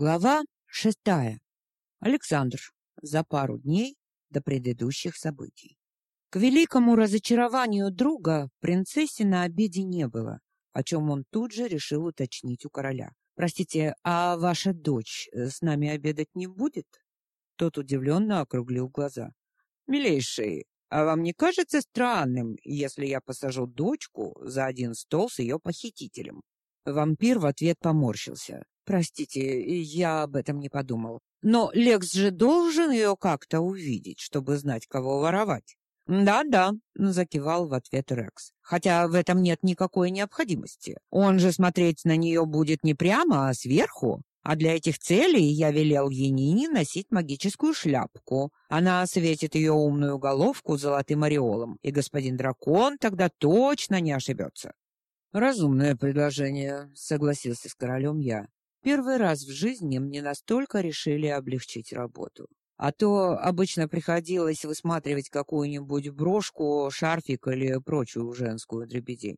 Глава шестая. Александр. За пару дней до предыдущих событий. К великому разочарованию друга принцессы на обеде не было, о чем он тут же решил уточнить у короля. Простите, а ваша дочь с нами обедать не будет? Тот удивленно округлил глаза. Милейший, а вам не кажется странным, если я посажу дочку за один стол с ее похитителем? Вампир в ответ поморщился. Простите, я об этом не подумал. Но Лекс же должен ее как-то увидеть, чтобы знать, кого воровать. Да-да, закивал в ответ Рекс. Хотя в этом нет никакой необходимости. Он же смотреть на нее будет не прямо, а сверху. А для этих целей я велел Енине носить магическую шляпку. Она осветит ее умную головку золотым ореолом, и господин дракон тогда точно не ошибется. Разумное предложение, согласился с королем я. Первый раз в жизни мне настолько решили облегчить работу. А то обычно приходилось высматривать какую-нибудь брошку, шарфик или прочую женскую дребедень.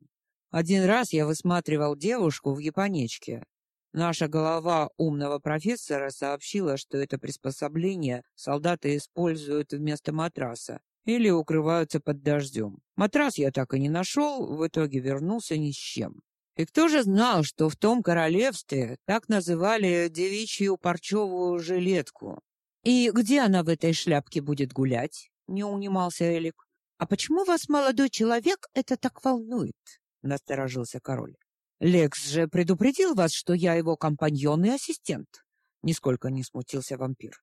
Один раз я высматривал девушку в японечке. Наша голова умного профессора сообщила, что это приспособление солдаты используют вместо матраса или укрываются под дождем. Матрас я так и не нашел, в итоге вернулся ни с чем. И кто же знал, что в том королевстве так называли девичью парчевую жилетку? И где она в этой шляпке будет гулять? Не унимался Элик. А почему вас, молодой человек, это так волнует? Насторожился король. Лекс же предупредил вас, что я его компаньон и ассистент. Нисколько не смутился вампир.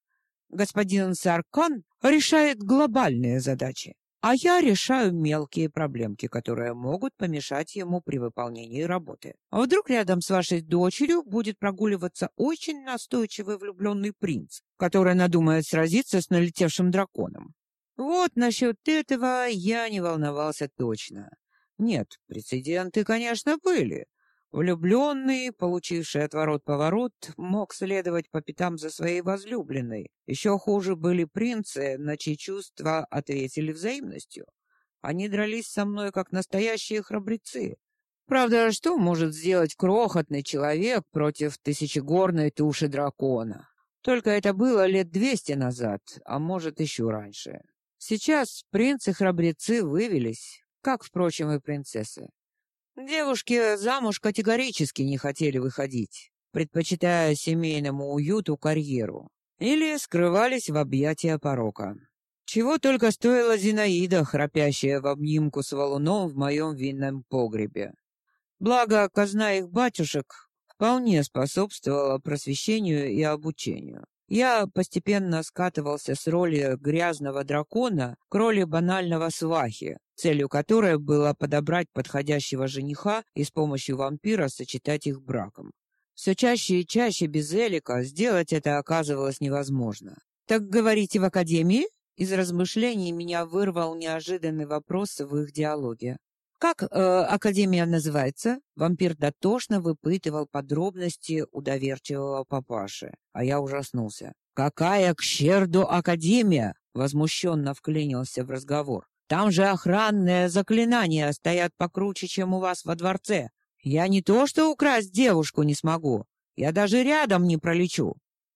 Господин Саркан решает глобальные задачи а я решаю мелкие проблемки, которые могут помешать ему при выполнении работы. А вдруг рядом с вашей дочерью будет прогуливаться очень настойчивый влюбленный принц, который надумает сразиться с налетевшим драконом? Вот насчет этого я не волновался точно. Нет, прецеденты, конечно, были, Влюбленный, получивший отворот-поворот, мог следовать по пятам за своей возлюбленной. Еще хуже были принцы, на чьи чувства ответили взаимностью. Они дрались со мной, как настоящие храбрецы. Правда, что может сделать крохотный человек против тысячегорной туши дракона? Только это было лет двести назад, а может, еще раньше. Сейчас принцы-храбрецы вывелись, как, впрочем, и принцессы. Девушки замуж категорически не хотели выходить, предпочитая семейному уюту карьеру, или скрывались в объятия порока. Чего только стоила Зинаида, храпящая в обнимку с валуном в моем винном погребе. Благо, казна их батюшек вполне способствовала просвещению и обучению. Я постепенно скатывался с роли грязного дракона к роли банального свахи, целью которой было подобрать подходящего жениха и с помощью вампира сочетать их браком. Все чаще и чаще без Элика сделать это оказывалось невозможно. «Так говорите в академии?» Из размышлений меня вырвал неожиданный вопрос в их диалоге. «Как э, академия называется?» Вампир дотошно выпытывал подробности у доверчивого папаши, а я ужаснулся. «Какая к черду академия?» Возмущенно вклинился в разговор. Там же охранные заклинания стоят покруче, чем у вас во дворце. Я не то что украсть девушку не смогу, я даже рядом не пролечу.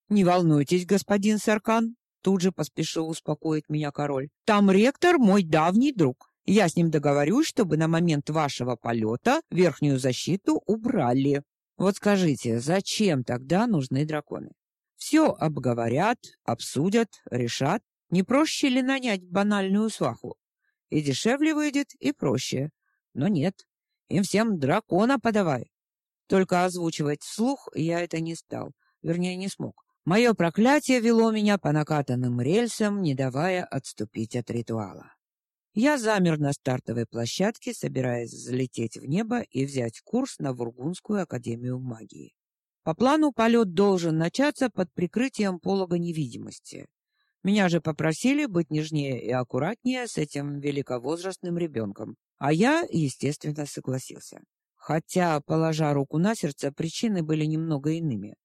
Не волнуйтесь, господин Саркан, тут же поспешил успокоить меня король. Там ректор мой давний друг. Я с ним договорюсь, чтобы на момент вашего полета верхнюю защиту убрали. Вот скажите, зачем тогда нужны драконы? Все обговорят, обсудят, решат. Не проще ли нанять банальную сваху? И дешевле выйдет, и проще. Но нет, им всем дракона подавай. Только озвучивать вслух я это не стал, вернее, не смог. Мое проклятие вело меня по накатанным рельсам, не давая отступить от ритуала. Я замер на стартовой площадке, собираясь взлететь в небо и взять курс на Вургунскую академию магии. По плану полет должен начаться под прикрытием полога невидимости. Меня же попросили быть нежнее и аккуратнее с этим великовозрастным ребенком, а я, естественно, согласился. Хотя, положа руку на сердце, причины были немного иными.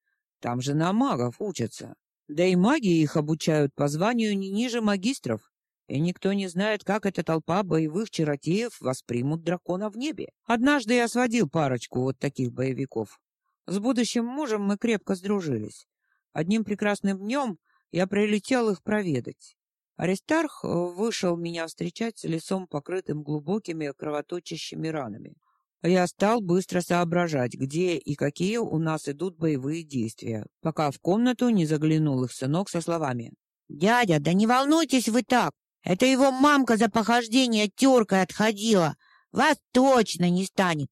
Там же на магов учатся. Да и магии их обучают по званию не ниже магистров. И никто не знает, как эта толпа боевых чародеев воспримут дракона в небе. Однажды я сводил парочку вот таких боевиков. С будущим мужем мы крепко сдружились. Одним прекрасным днем я прилетел их проведать. Аристарх э, вышел меня встречать с лицом покрытым глубокими кровоточащими ранами. Я стал быстро соображать, где и какие у нас идут боевые действия, пока в комнату не заглянул их сынок со словами: "Дядя, да не волнуйтесь вы так. Это его мамка за похождение тёркой отходила. Вас точно не станет.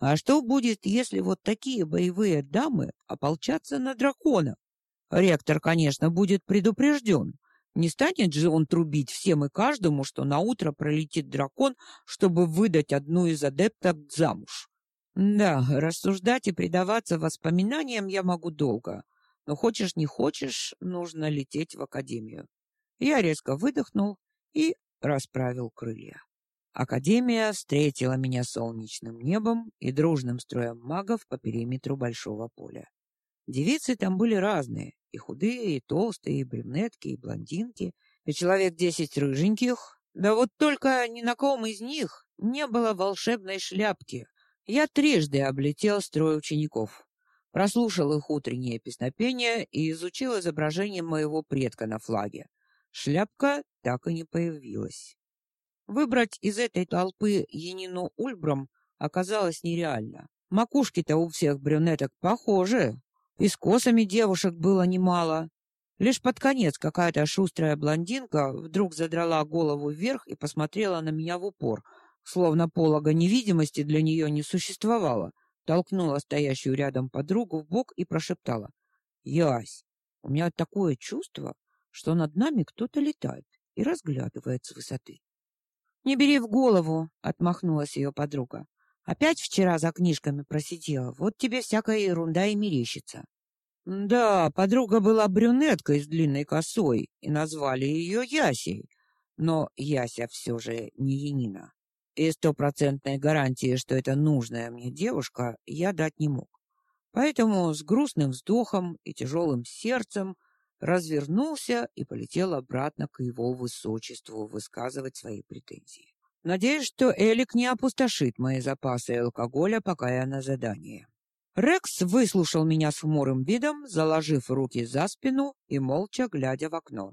А что будет, если вот такие боевые дамы ополчатся на дракона? Ректор, конечно, будет предупрежден. Не станет же он трубить всем и каждому, что на утро пролетит дракон, чтобы выдать одну из адептов замуж. Да, рассуждать и предаваться воспоминаниям я могу долго, но хочешь не хочешь, нужно лететь в академию. Я резко выдохнул и расправил крылья. Академия встретила меня солнечным небом и дружным строем магов по периметру большого поля. Девицы там были разные, и худые, и толстые, и брюнетки, и блондинки, и человек десять рыженьких. Да вот только ни на ком из них не было волшебной шляпки. Я трижды облетел строй учеников, прослушал их утреннее песнопение и изучил изображение моего предка на флаге. Шляпка так и не появилась. Выбрать из этой толпы Енину Ульбрам оказалось нереально. Макушки-то у всех брюнеток похожи, и с косами девушек было немало. Лишь под конец какая-то шустрая блондинка вдруг задрала голову вверх и посмотрела на меня в упор, словно полога невидимости для нее не существовало. Толкнула стоящую рядом подругу в бок и прошептала: "Ясь, у меня такое чувство, что над нами кто-то летает и разглядывает с высоты". "Не бери в голову", отмахнулась ее подруга. "Опять вчера за книжками просидела. Вот тебе всякая ерунда и мерещится". Да, подруга была брюнеткой с длинной косой, и назвали ее Ясей. Но Яся все же не Янина. И стопроцентной гарантии, что это нужная мне девушка, я дать не мог. Поэтому с грустным вздохом и тяжелым сердцем развернулся и полетел обратно к его высочеству высказывать свои претензии. Надеюсь, что Элик не опустошит мои запасы алкоголя, пока я на задании. Рекс выслушал меня с хмурым видом, заложив руки за спину и молча глядя в окно.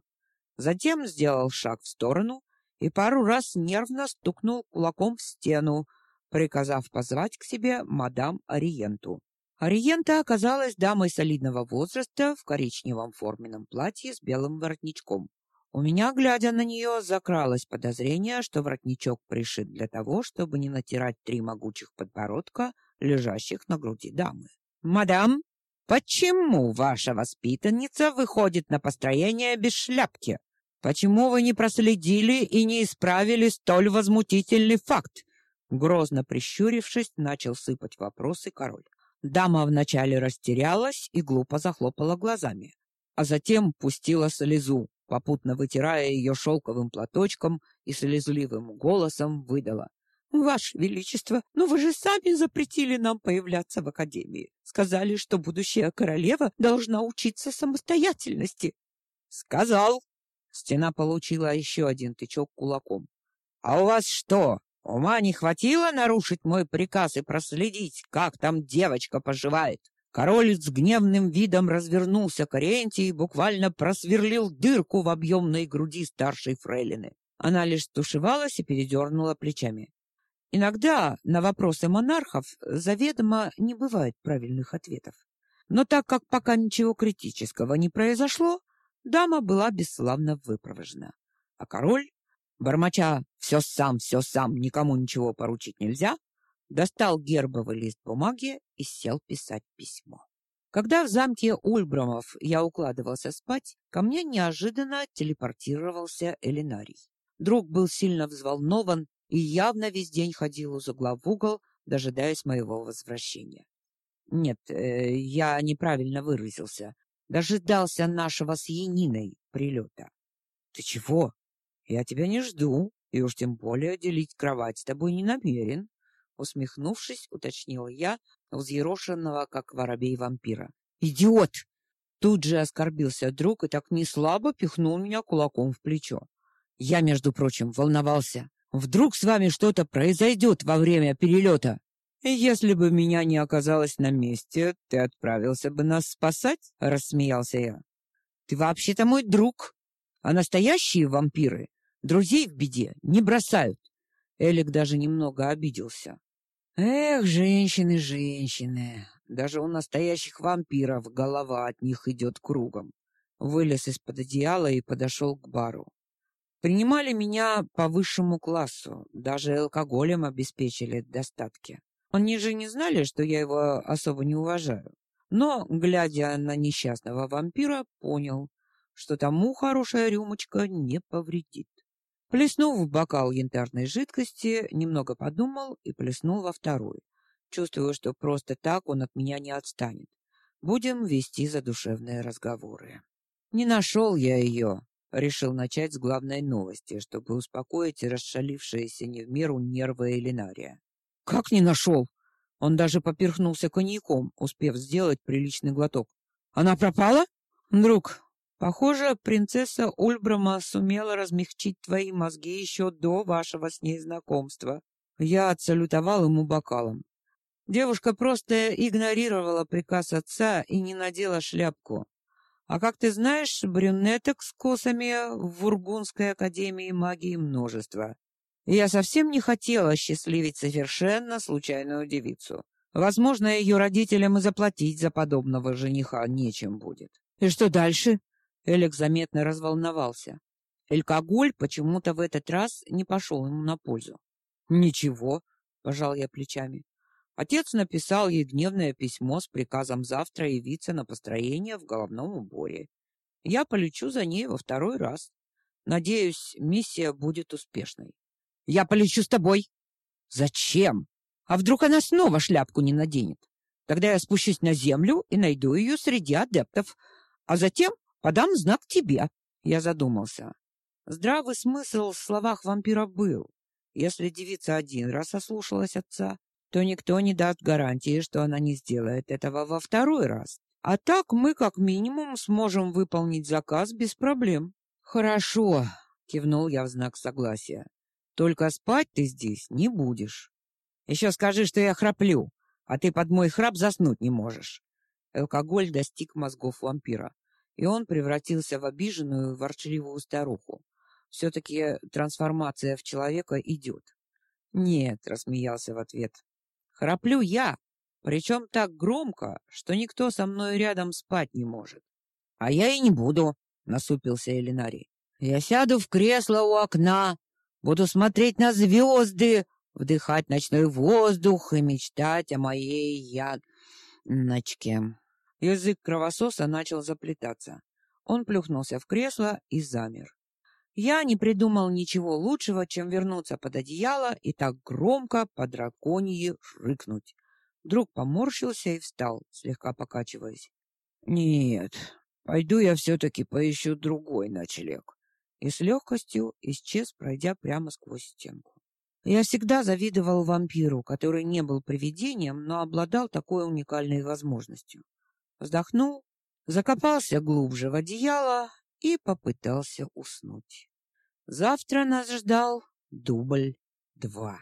Затем сделал шаг в сторону и пару раз нервно стукнул кулаком в стену, приказав позвать к себе мадам Ориенту. Ориента оказалась дамой солидного возраста в коричневом форменном платье с белым воротничком. У меня, глядя на нее, закралось подозрение, что воротничок пришит для того, чтобы не натирать три могучих подбородка, лежащих на груди дамы. «Мадам, почему ваша воспитанница выходит на построение без шляпки? Почему вы не проследили и не исправили столь возмутительный факт?» Грозно прищурившись, начал сыпать вопросы король. Дама вначале растерялась и глупо захлопала глазами, а затем пустила слезу, попутно вытирая ее шелковым платочком и слезливым голосом выдала: Ваше величество, но вы же сами запретили нам появляться в академии. Сказали, что будущая королева должна учиться самостоятельности. Сказал. Стена получила еще один тычок кулаком. А у вас что, Ума не хватило нарушить мой приказ и проследить, как там девочка поживает. Король с гневным видом развернулся к Оренте и буквально просверлил дырку в объемной груди старшей фрейлины. Она лишь стушевалась и передернула плечами. Иногда на вопросы монархов заведомо не бывает правильных ответов. Но так как пока ничего критического не произошло, дама была бесславно выпровожена. А король Бормоча «все сам, все сам, никому ничего поручить нельзя», достал гербовый лист бумаги и сел писать письмо. Когда в замке Ульбрамов я укладывался спать, ко мне неожиданно телепортировался Элинарий. Друг был сильно взволнован и явно весь день ходил из угла в угол, дожидаясь моего возвращения. Нет, э, я неправильно выразился. Дожидался нашего с Яниной прилета. Ты чего? Я тебя не жду, и уж тем более делить кровать с тобой не намерен, усмехнувшись, уточнил я, взъерошенного, как воробей вампира. Идиот! Тут же оскорбился друг и так не слабо пихнул меня кулаком в плечо. Я, между прочим, волновался. Вдруг с вами что-то произойдет во время перелета. Если бы меня не оказалось на месте, ты отправился бы нас спасать, рассмеялся я. Ты вообще-то мой друг, а настоящие вампиры друзей в беде не бросают. Элик даже немного обиделся. Эх, женщины, женщины. Даже у настоящих вампиров голова от них идет кругом. Вылез из-под одеяла и подошел к бару. Принимали меня по высшему классу, даже алкоголем обеспечили достатки. Они же не знали, что я его особо не уважаю. Но, глядя на несчастного вампира, понял, что тому хорошая рюмочка не повредит. Плеснув в бокал янтарной жидкости, немного подумал и плеснул во второй. Чувствую, что просто так он от меня не отстанет. Будем вести задушевные разговоры. Не нашел я ее. Решил начать с главной новости, чтобы успокоить расшалившиеся не в меру нервы Элинария. Как не нашел? Он даже поперхнулся коньяком, успев сделать приличный глоток. Она пропала? Друг, похоже, принцесса Ульбрама сумела размягчить твои мозги еще до вашего с ней знакомства. Я отсалютовал ему бокалом. Девушка просто игнорировала приказ отца и не надела шляпку. А как ты знаешь, брюнеток с косами в Вургунской академии магии множество. Я совсем не хотела счастливить совершенно случайную девицу. Возможно, ее родителям и заплатить за подобного жениха нечем будет. И что дальше? Элик заметно разволновался. Алкоголь почему-то в этот раз не пошел ему на пользу. Ничего, пожал я плечами. Отец написал ей гневное письмо с приказом завтра явиться на построение в головном уборе. Я полечу за ней во второй раз. Надеюсь, миссия будет успешной. Я полечу с тобой. Зачем? А вдруг она снова шляпку не наденет? Тогда я спущусь на землю и найду ее среди адептов, а затем подам знак тебе. Я задумался. Здравый смысл в словах вампира был. Если девица один раз ослушалась отца, то никто не даст гарантии, что она не сделает этого во второй раз. А так мы как минимум сможем выполнить заказ без проблем. Хорошо, кивнул я в знак согласия. Только спать ты здесь не будешь. Еще скажи, что я храплю, а ты под мой храп заснуть не можешь. Алкоголь достиг мозгов вампира, и он превратился в обиженную, ворчливую старуху. все таки трансформация в человека идет. Нет, рассмеялся в ответ. Храплю я, причем так громко, что никто со мной рядом спать не может. А я и не буду, насупился Элинарий. Я сяду в кресло у окна, Буду смотреть на звезды, вдыхать ночной воздух и мечтать о моей яночке. Язык кровососа начал заплетаться. Он плюхнулся в кресло и замер. Я не придумал ничего лучшего, чем вернуться под одеяло и так громко по драконьи рыкнуть. Друг поморщился и встал, слегка покачиваясь. Нет, пойду я все таки поищу другой ночлег и с легкостью исчез, пройдя прямо сквозь стенку. Я всегда завидовал вампиру, который не был привидением, но обладал такой уникальной возможностью. Вздохнул, закопался глубже в одеяло и попытался уснуть. Завтра нас ждал дубль два.